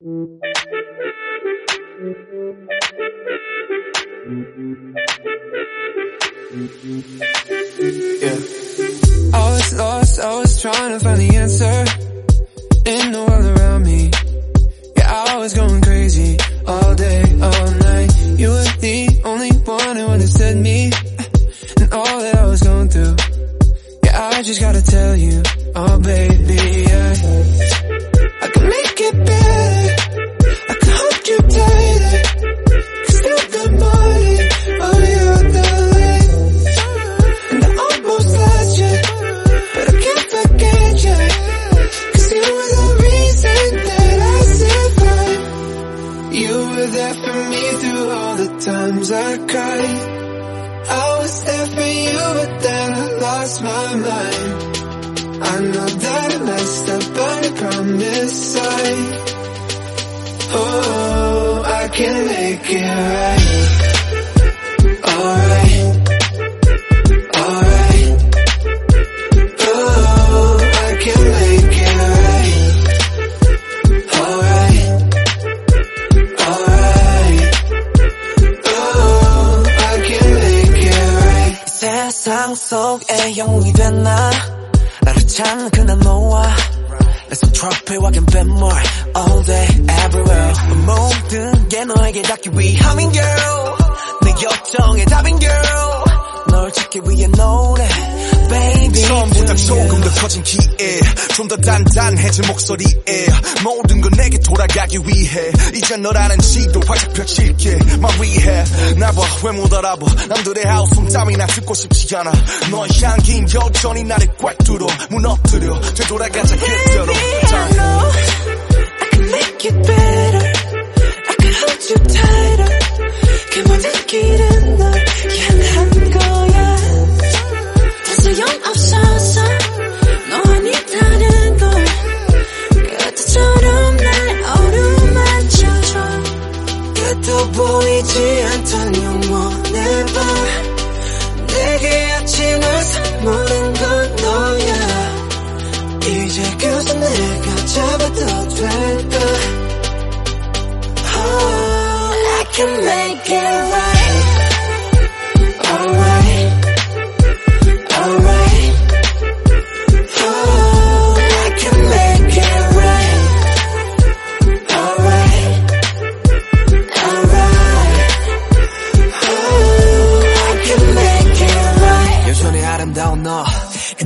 Yeah. I was lost, I was trying to find the answer in the world around me. Yeah, I was going crazy all day, all night. You were the only one who understood me and all that I was going through. Yeah, I just gotta tell you, oh baby, times I cried. I was there for you, but then I lost my mind. I know that I messed up, but I promise I, oh, I can make it right. 속에 영웅이 됐나 나를 찾는 그날 너와 Let's trophy I can bet more all day everywhere 모든 게 너에게 닿기 위함인 girl 내 걱정의 답인 girl 널 찾기 위해 노래 baby 처음보다 커진 기회 좀더 단단해진 목소리에 모든 건 내게 돌아가기 위해. 이제 너라는 지도 활짝 펼칠게. 말 위해. 나봐 왜 못 알아봐. 남들의 하우스 땀이나 듣고 싶지 않아. 너의 향긴 여전히 나를 꽉 뚫어. 무너뜨려. 되돌아가자 그대로. I can make it better 끝도 보이지 않던 영원의 밤 내게 아침을 선물한 건 너야. 이제 그저 내가 잡아도 될까? Oh, I can make it right